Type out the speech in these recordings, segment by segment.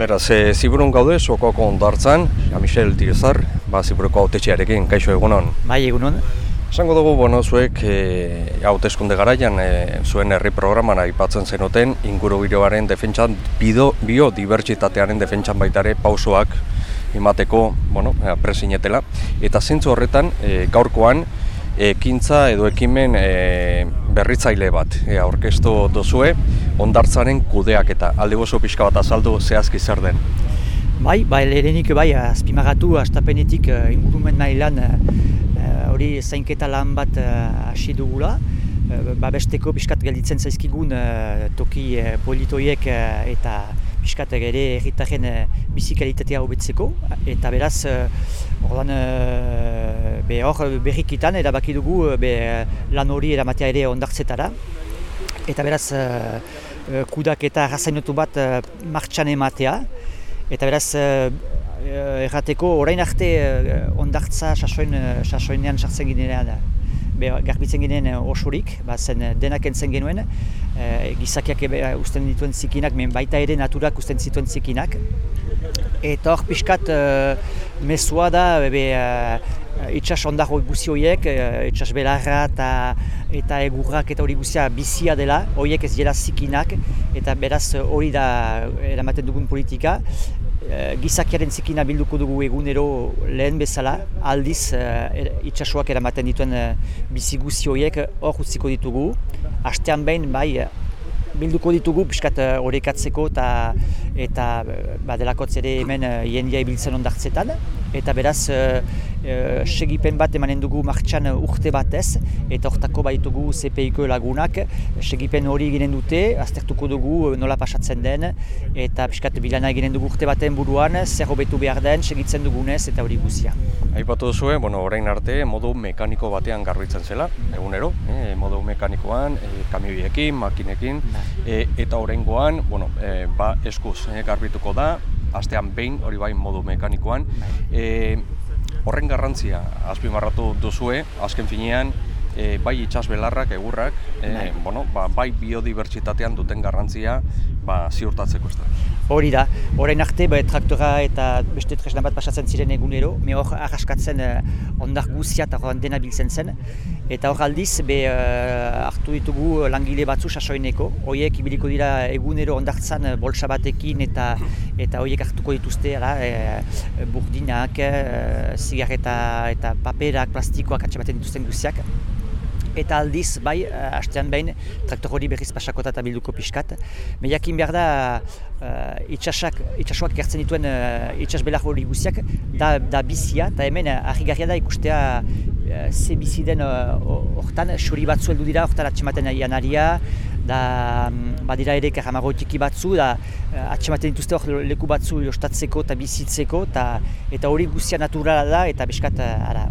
Beraz, e, ziburun gaude, sokoko ondartzan, Michel Direzar, ba, ziburuko autetxearekin, kaixo egunon. Bai, egunon. Esango dugu, bueno, zuek e, hauteskunde garaian e, zuen herri programan aipatzen zenuten inguru biroaren defentsan, bido, biodibertsitatearen defentsan baitare pausoak imateko, bueno, presinetela. Eta zintzu horretan, e, gaurkoan, ekintza edo ekimen e, berritzaile bat e, aurkeztu dozue ondartzaren kudeak eta alde gozo pixka bat azaldu zehazki zer den. Bai, bai, lehenik bai, azpimagatu, astapenetik uh, ingurumen mailan hori uh, zainketa lan bat hasi uh, dugula. Uh, ba besteko pixkat gelditzen zaizkigun uh, toki politoiek eta pixkat ere erritaren uh, bizikalitatea hobetzeko. Eta beraz, uh, ordan, be hor berrikitan erabaki dugu be, lan hori eramatea ere ondartzetara. Eta beraz, uh, kudak eta razainotu bat uh, martxan ematea. Eta beraz, errateko orain arte ondartza sasoin, sasoinean sartzen ginean Be, garbitzen ginen osorik, ba, zen denak entzen genuen, e, gizakiak ebe, usten dituen zikinak, men baita ere naturak usten zituen zikinak. Eta hor pixkat uh, mesua da, be, uh, itxas ondago guzi horiek, uh, itxas belarra eta, eta egurrak eta hori guzia bizia dela, horiek ez dira zikinak, eta beraz hori da eramaten dugun politika. Uh, gizakiaren zikina bilduko dugu egunero lehen bezala, aldiz uh, itxasuak eramaten dituen uh, bizi guzi horiek hor utziko ditugu. Astean behin, bai, bilduko ditugu piskat horrekatzeko eta eta badelakotz ere hemen jendia ibiltzen ondartzetan eta beraz e, segipen bat emanen dugu martxan urte batez eta hortako baitugu CPIko lagunak segipen hori eginen dute, aztertuko dugu nola pasatzen den eta piskat bilana eginen dugu urte baten buruan zer hobetu behar den, segitzen dugunez eta hori guzia. Aipatu duzue, bueno, orain arte modu mekaniko batean garbitzen zela, egunero, e, modu mekanikoan, e, kamioiekin, makinekin, e, eta oraingoan, bueno, e, ba, eskuz e, garbituko da, astean behin hori bai modu mekanikoan. E, horren garrantzia azpimarratu duzue, azken finean, e, bai itxas belarrak, egurrak, e, bueno, ba, bai biodibertsitatean duten garrantzia ba, ziurtatzeko ez da. Hori da, horrein arte be, traktora eta beste tresna bat pasatzen ziren egunero, me hor arraskatzen uh, ondar guzia eta dena biltzen zen. Eta hor aldiz, be, uh, hartu ditugu langile batzu sasoineko, horiek ibiliko dira egunero ondartzan bolsa batekin eta eta horiek hartuko dituzte, ara, e, burdinak, e, zigarreta eta paperak, plastikoak atxamaten dituzten guziak eta aldiz, bai, uh, astean behin, traktor hori berriz pasakota eta bilduko pixkat. Mediakin behar da, uh, itxasak, itxasuak gertzen dituen uh, itxas belar hori guziak, da, da bizia, eta hemen uh, da ikustea uh, ze bizi den hortan, uh, xuri batzu heldu dira, hortan atxematen janaria, da um, badira ere karamago tiki batzu, da uh, atxematen dituzte hor leku batzu jostatzeko eta bizitzeko, eta eta hori guzia naturala da, eta beskat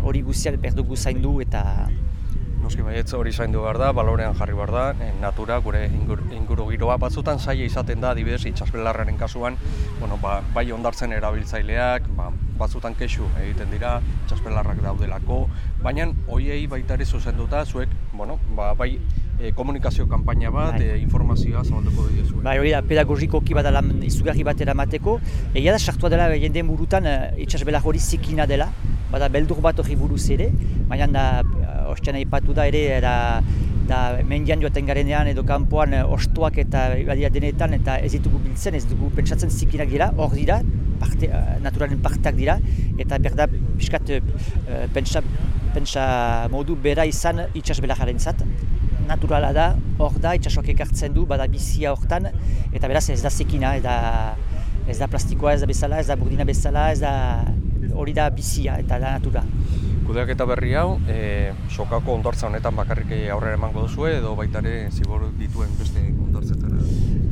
hori guzia berdugu zaindu eta Noski baietz hori zaindu behar da, balorean jarri behar da, e, natura, gure inguru, giroa batzutan zaila izaten da, adibidez, itxasbelarraren kasuan, bueno, ba, bai ondartzen erabiltzaileak, ba, batzutan kexu egiten dira, itxasbelarrak daudelako, baina hoiei baita ere zuzenduta, zuek, bueno, ba, bai e, komunikazio kanpaina bat, bai. e, informazioa zabalduko zuen. Bai, hori da, pedagogikoki bat lan izugarri bat eramateko, egia da, sartua dela jendeen burutan e, itxasbelar hori zikina dela, bada beldur bat hori buruz ere, baina da ostean aipatu da ere era da mendian joaten garenean edo kanpoan eh, ostuak eta badira denetan eta ez ditugu biltzen, ez dugu pentsatzen zikinak dira, hor dira, parte, uh, naturalen parteak dira eta berda piskat uh, pentsa, pentsa modu bera izan itxas belajaren zat. Naturala da, hor da, itxasoak ekartzen du, bada bizia hortan eta beraz ez da zikina, ez da, ez da plastikoa, ez da bezala, ez da burdina bezala, ez da hori da bizia eta da natura kudeak eta berri hau, e, sokako ondartza honetan bakarrik aurrera emango duzu edo baita ere zibor dituen beste ondartzetara?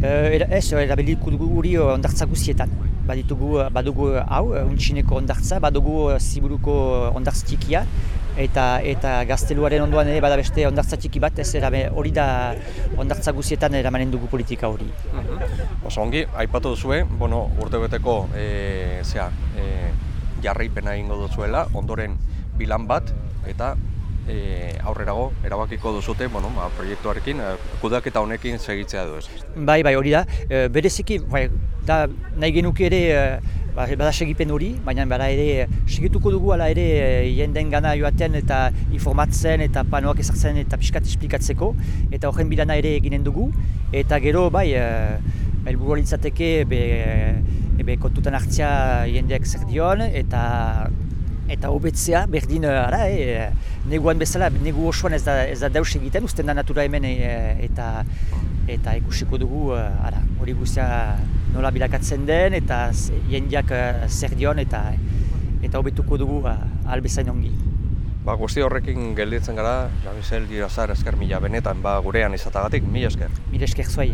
E, ez, erabiliko dugu guri ondartza guzietan. Baditugu, badugu hau, untxineko ondartza, badugu ziburuko ondartz txikia, eta eta gazteluaren ondoan ere bada beste ondartza txiki bat, ez hori da ondartza guzietan eramanen dugu politika hori. Uh Oso ongi, aipatu duzue, bueno, urte beteko e, zea, e, jarraipena egingo duzuela, ondoren bilan bat eta e, aurrerago erabakiko duzute, bueno, ba, proiektuarekin e, kudaketa honekin segitzea du ez. Bai, bai, hori da. E, bereziki, bai, da nahi genuke ere e, ba, bada segipen hori, baina bada ere segituko dugu ala ere e, jenden gana joaten eta informatzen eta panoak ezartzen eta pixkat esplikatzeko eta horren bilana ere eginen dugu eta gero bai e, helburu litzateke be, be kontutan hartzea jendeak zer dion eta eta hobetzea berdin ara, e, neguan bezala, negu osoan ez da, ez da deus egiten, usten da natura hemen e, eta eta ikusiko dugu ara, hori guztia nola bilakatzen den eta jendeak zer dion eta eta hobetuko dugu albezain ongi. Ba, guzti horrekin gelditzen gara, Jamisel Dirazar esker mila benetan, ba, gurean izatagatik, mila esker. Mila esker zuai.